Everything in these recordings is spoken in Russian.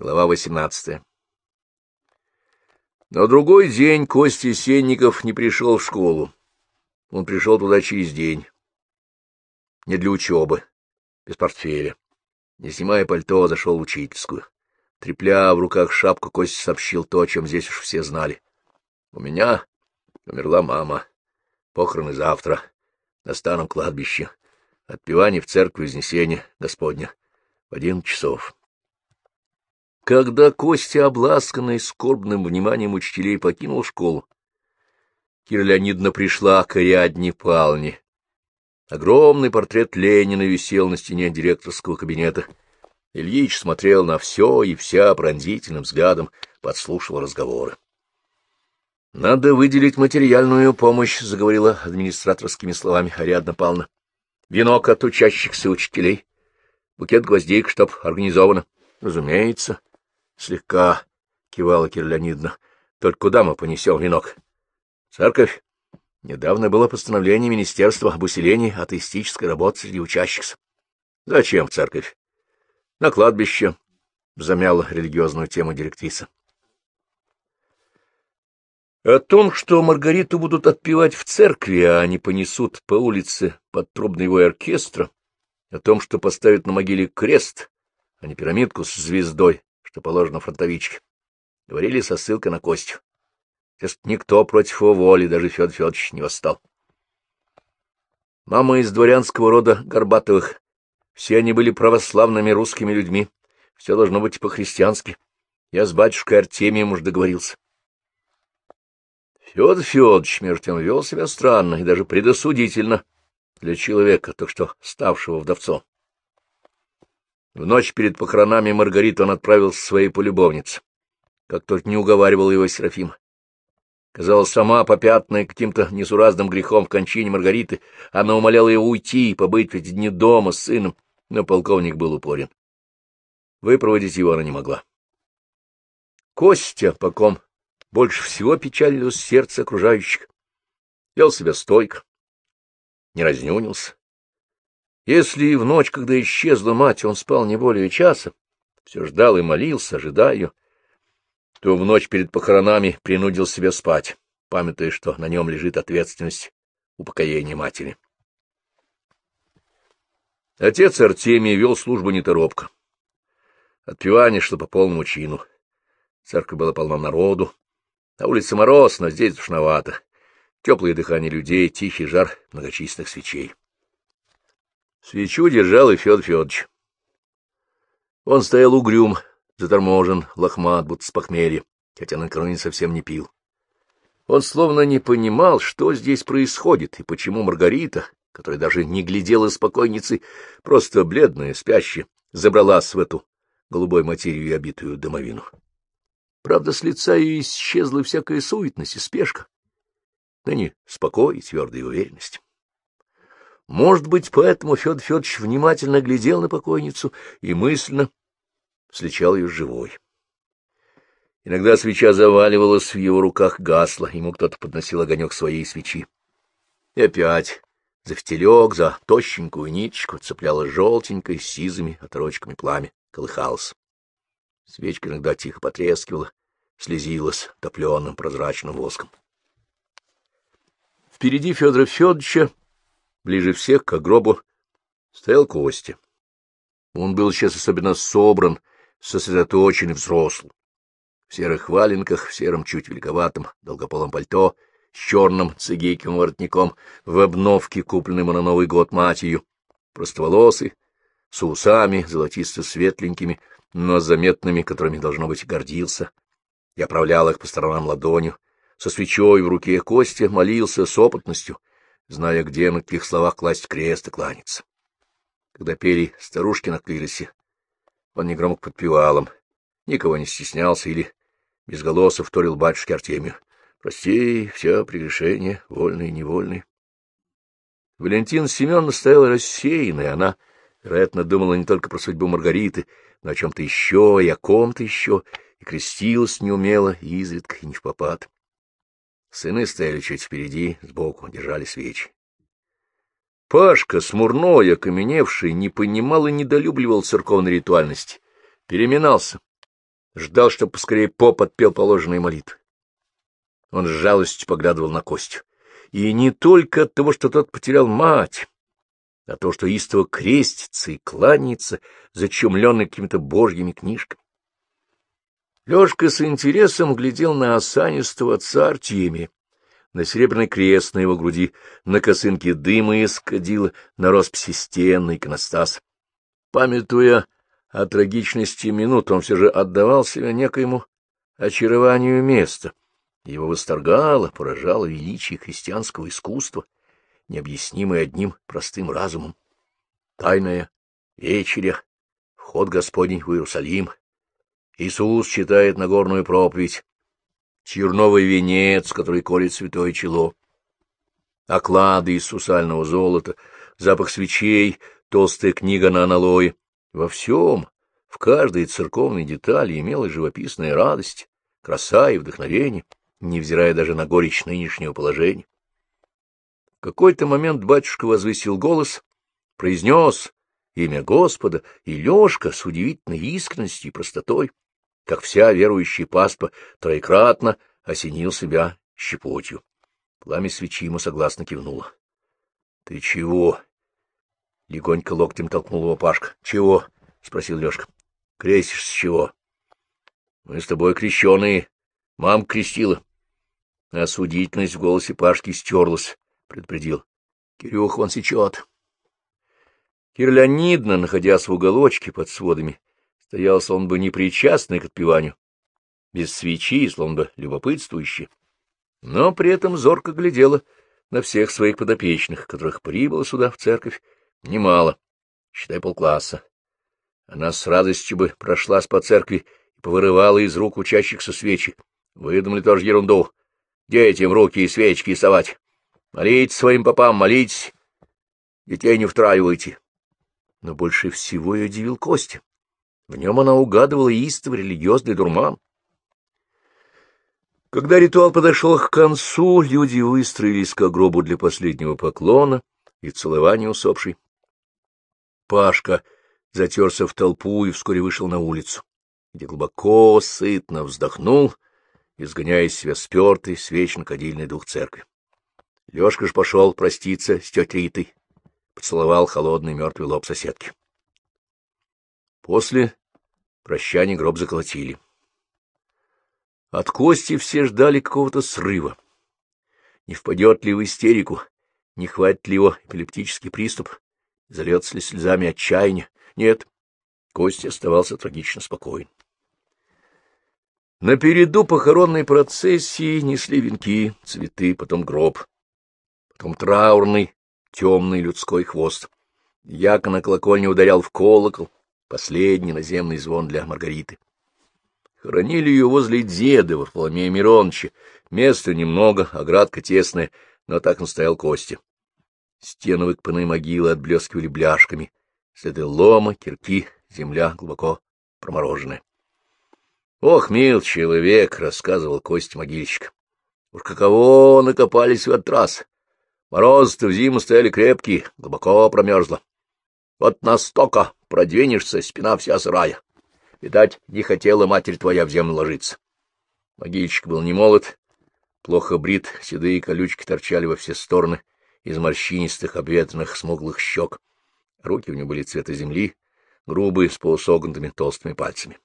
Глава восемнадцатая. На другой день Костя Сенников не пришел в школу. Он пришел туда через день. Не для учебы, без портфеля. Не снимая пальто, зашел в учительскую. Трепля в руках шапку, Костя сообщил то, о чем здесь уж все знали. — У меня умерла мама. Похороны завтра. На старом кладбище. Отпевание в церкви Вознесения Господня. В один часов. Когда Костя, обласканный скорбным вниманием учителей, покинул школу, Кира Леонидовна пришла к Ариадне Палне. Огромный портрет Ленина висел на стене директорского кабинета. Ильич смотрел на все и вся пронзительным взглядом, подслушивал разговоры. — Надо выделить материальную помощь, — заговорила администраторскими словами Ариадна Павловна. — Венок от учащихся учителей, букет гвоздик, чтоб организовано. — Разумеется. — Слегка кивала Кира Леонидовна. Только куда мы понесем венок? Церковь. Недавно было постановление Министерства об усилении атеистической работы среди учащихся. Зачем в церковь? На кладбище. Замяла религиозную тему директриса. О том, что Маргариту будут отпевать в церкви, а они понесут по улице под трубный вой оркестра, о том, что поставят на могиле крест, а не пирамидку с звездой, что положено фронтовичке. Говорили со ссылкой на Костю. Сейчас никто против его воли, даже Федор Федорович, не восстал. Мама из дворянского рода Горбатовых. Все они были православными русскими людьми. Все должно быть по-христиански. Я с батюшкой Артемием уж договорился. Федор Федорович, между тем, вел себя странно и даже предосудительно для человека, только что ставшего вдовцом. В ночь перед похоронами Маргариту он отправил своей полюбовнице. Как только не уговаривал его Серафим. Казалось, сама попятная каким-то несуразным грехом в кончине Маргариты, она умоляла его уйти и побыть эти дни дома с сыном, но полковник был упорен. Выпроводить его она не могла. Костя, по ком больше всего печалилось сердце окружающих, вел себя стойко, не разнюнился, если и в ночь, когда исчезла мать, он спал не более часа, все ждал и молился, ожидая то в ночь перед похоронами принудил себя спать, памятуя, что на нем лежит ответственность упокоения матери. Отец Артемий вел службу неторопко. Отпевание шло по полному чину. Церковь была полна народу. На улице мороз, но здесь душновато. Теплое дыхание людей, тихий жар многочисленных свечей. Свечу держал и Федор Федорович. Он стоял угрюм, заторможен, лохмат, будто с похмелья, хотя накануне совсем не пил. Он словно не понимал, что здесь происходит и почему Маргарита, которая даже не глядела с покойницы, просто бледная, спящая, забралась в эту голубой материю обитую домовину. Правда, с лица ее исчезла всякая суетность и спешка. Ныне спокой и твердая уверенность. Может быть, поэтому Федор Федорович внимательно глядел на покойницу и мысленно сличал ее живой. Иногда свеча заваливалась в его руках, гасла, ему кто-то подносил огонек своей свечи. И опять за фитилек, за тощенькую ниточку цепляла желтенькой с сизыми оторочками пламя, колыхалась. Свечка иногда тихо потрескивала, слезилась топленым прозрачным воском. Впереди Федора Федоровича Ближе всех к гробу стоял Костя. Он был сейчас особенно собран, сосредоточен и взрослый. В серых валенках, в сером чуть великоватом, долгополом пальто, с черным цигейким воротником, в обновке, купленной ему на Новый год матерью, простоволосый, с усами, золотисто-светленькими, но заметными, которыми, должно быть, гордился, и оправлял их по сторонам ладонью, со свечой в руке Костя молился с опытностью, зная, где на каких словах класть крест и кланяться. Когда пели старушки на клиросе, он негромко подпевал им, никого не стеснялся или без голоса вторил батюшке Артемию. Прости, все прегрешения, вольные и невольные. Валентина Семеновна стояла рассеянной, она, вероятно, думала не только про судьбу Маргариты, но о чем-то еще и о ком-то еще, и крестилась неумело, и изредка, и не в попад. Сыны стояли чуть впереди, сбоку, держали свечи. Пашка, смурной, окаменевший, не понимал и недолюбливал церковной ритуальности, переминался, ждал, чтобы поскорее поп отпел положенные молитвы. Он с жалостью поглядывал на Костю. И не только от того, что тот потерял мать, а то, что истово крестится и кланяется, зачумленный какими-то божьими книжками. Лёшка с интересом глядел на осанистого отца Артемия, на серебряный крест на его груди, на косынке дыма из кадила, на росписи стен, иконостас. Памятуя о трагичности минут, он все же отдавал себя некоему очарованию места. Его восторгало, поражало величие христианского искусства, необъяснимое одним простым разумом. Тайная вечеря, вход Господень в Иерусалим. Иисус читает Нагорную проповедь, черновый венец, который колет святое чело, оклады из сусального золота, запах свечей, толстая книга на аналое. Во всем, в каждой церковной детали имела живописная радость, краса и вдохновение, невзирая даже на горечь нынешнего положения. В какой-то момент батюшка возвысил голос, произнес имя Господа, и Лешка с удивительной искренностью и простотой, как вся верующая паспа, троекратно осенил себя щепотью. Пламя свечи ему согласно кивнуло. — Ты чего? — легонько локтем толкнул его Пашка. — Чего? — спросил Лешка. — Крестишь с чего? — Мы с тобой крещеные. Мам крестила. Осудительность в голосе Пашки стерлась, предупредил. — Кирюх вон сечет. Кир Леонидовна, находясь в уголочке под сводами, стоял, словно бы непричастный к отпеванию, без свечи, словно бы любопытствующий, но при этом зорко глядела на всех своих подопечных, которых прибыло сюда, в церковь, немало, считай полкласса. Она с радостью бы прошлась по церкви и повырывала из рук учащихся свечи. Выдумали тоже ерунду. Детям руки и свечки совать. Молитесь своим попам, молитесь. Детей не втраивайте. Но больше всего ее удивил Костя. В нем она угадывала истовый религиозный дурман. Когда ритуал подошел к концу, люди выстроились к гробу для последнего поклона и целования усопшей. Пашка затерся в толпу и вскоре вышел на улицу, где глубоко, сытно вздохнул, изгоняя из себя спертый, свечно-кадильный дух церкви. Лёшка ж пошел проститься с тетей Ритой, поцеловал холодный мертвый лоб соседки. После прощания гроб заколотили. От Кости все ждали какого-то срыва. Не впадет ли в истерику, не хватит ли его эпилептический приступ, зальется ли слезами отчаяния. Нет, Костя оставался трагично спокоен. На переду похоронной процессии несли венки, цветы, потом гроб, потом траурный, темный людской хвост. Яко на колокольне ударял в колокол, последний наземный звон для Маргариты. Хоронили ее возле деда Варфоломея Мироновича. Места немного, оградка тесная, но так настоял Костя. Стены выкопанной могилы отблескивали бляшками. Следы лома, кирки, земля глубоко промороженная. — Ох, мил человек, — рассказывал Костя могильщик. — Уж каково накопались в этот раз. Морозы-то в зиму стояли крепкие, глубоко промерзло. Вот настолько продвинешься, спина вся сырая. Видать, не хотела матерь твоя в землю ложиться. Могильщик был не молод, плохо брит, седые колючки торчали во все стороны из морщинистых, обветренных, смуглых щек. Руки у него были цвета земли, грубые, с полусогнутыми толстыми пальцами.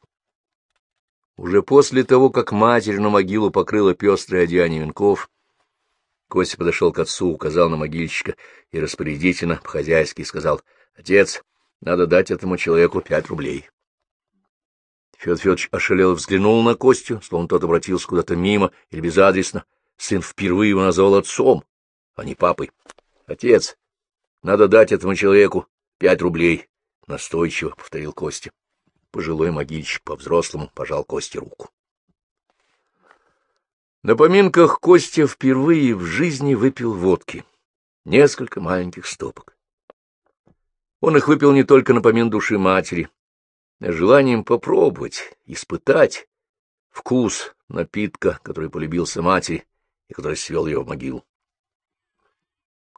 Уже после того, как матерь на могилу покрыла пестрое одеяние венков, Костя подошел к отцу, указал на могильщика и распорядительно, по-хозяйски сказал, — Отец, надо дать этому человеку пять рублей. Федор Федорович ошалел взглянул на Костю, словно тот обратился куда-то мимо или безадресно. Сын впервые его назвал отцом, а не папой. — Отец, надо дать этому человеку пять рублей, — настойчиво повторил Костя. Пожилой могильщик по-взрослому пожал Косте руку. На поминках Костя впервые в жизни выпил водки. Несколько маленьких стопок. Он их выпил не только на помин души матери, желанием попробовать, испытать вкус напитка, который полюбился матери и который свел ее в могилу.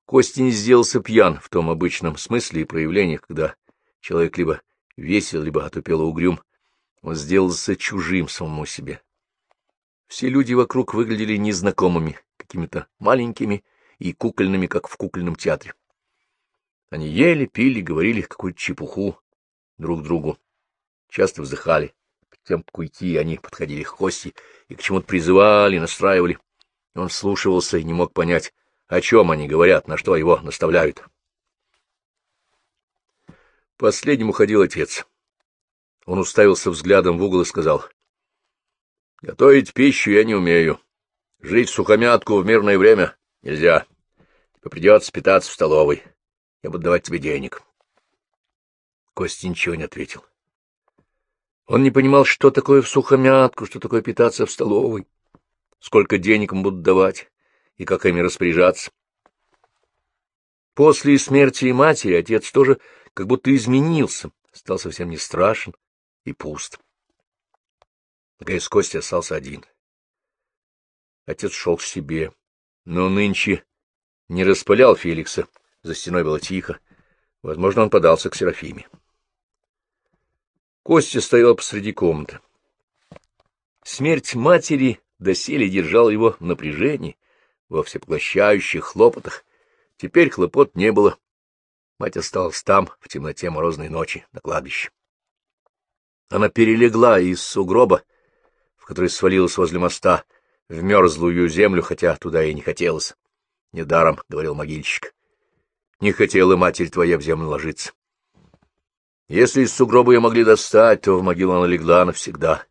Костя не сделался пьян в том обычном смысле и проявлении, когда человек либо весел, либо отупело угрюм, Он сделался чужим самому себе. Все люди вокруг выглядели незнакомыми, какими-то маленькими и кукольными, как в кукольном театре. Они ели, пили, говорили какую-то чепуху друг другу, часто вздыхали. Перед тем, как уйти, они подходили к Кости и к чему-то призывали, настраивали. Он слушался и не мог понять, о чем они говорят, на что его наставляют. Последним уходил отец. Он уставился взглядом в угол и сказал, — Готовить пищу я не умею. Жить в сухомятку в мирное время нельзя. Тебе придется питаться в столовой. Я буду давать тебе денег. Костя ничего не ответил. Он не понимал, что такое в сухомятку, что такое питаться в столовой, сколько денег ему будут давать и как ими распоряжаться. После смерти матери отец тоже как будто изменился, стал совсем не страшен и пуст. Наконец Костя остался один. Отец шел к себе, но нынче не распылял Феликса, за стеной было тихо. Возможно, он подался к Серафиме. Костя стоял посреди комнаты. Смерть матери доселе держала его в напряжении, во всепоглощающих хлопотах. Теперь хлопот не было. Мать осталась там, в темноте морозной ночи, на кладбище. Она перелегла из сугроба, в который свалилась возле моста, в мерзлую землю, хотя туда и не хотелось. Недаром, — говорил могильщик, — не хотела матерь твоя в землю ложиться. Если из сугроба ее могли достать, то в могилу она легла навсегда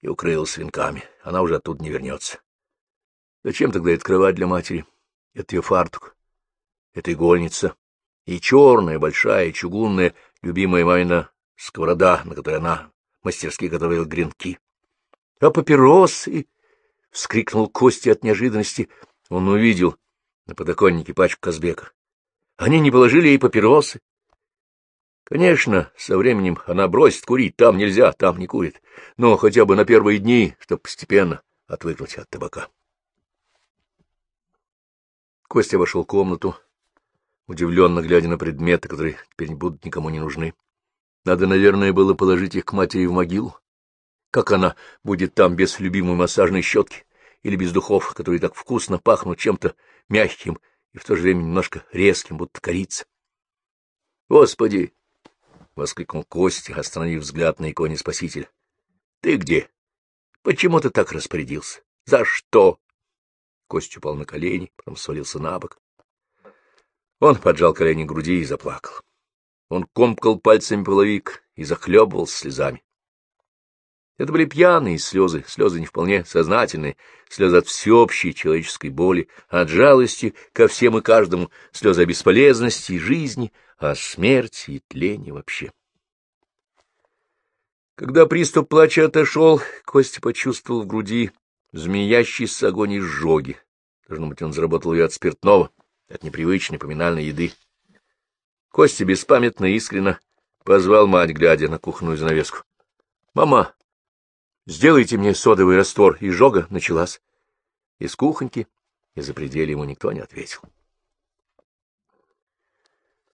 и укрылась венками. Она уже оттуда не вернется. Зачем тогда открывать для матери? Это ее фартук, это игольница, и черная, большая, чугунная, любимая мамина сковорода, на которой она мастерски готовила гренки. — А папиросы? — вскрикнул Костя от неожиданности. Он увидел на подоконнике пачку Казбека. Они не положили ей папиросы. Конечно, со временем она бросит курить, там нельзя, там не курит, но хотя бы на первые дни, чтобы постепенно отвыкнуть от табака. Костя вошел в комнату, удивленно глядя на предметы, которые теперь будут никому не нужны. Надо, наверное, было положить их к матери в могилу. Как она будет там без любимой массажной щетки или без духов, которые так вкусно пахнут чем-то мягким и в то же время немножко резким, будто корица? Господи! — воскликнул Костя, остановив взгляд на иконе Спасителя. — Ты где? Почему ты так распорядился? За что? Костя упал на колени, потом свалился на бок. Он поджал колени к груди и заплакал. Он комкал пальцами половик и захлебывался слезами. Это были пьяные слезы, слезы не вполне сознательные, слезы от всеобщей человеческой боли, от жалости ко всем и каждому, слезы о бесполезности и жизни, о смерти и тлении вообще. Когда приступ плача отошел, Костя почувствовал в груди змеящийся огонь изжоги. Должно быть, он заработал ее от спиртного, от непривычной поминальной еды. Костя беспамятно искренно позвал мать, глядя на кухонную занавеску. — Мама, сделайте мне содовый раствор, и жога началась. Из кухоньки из-за пределя ему никто не ответил.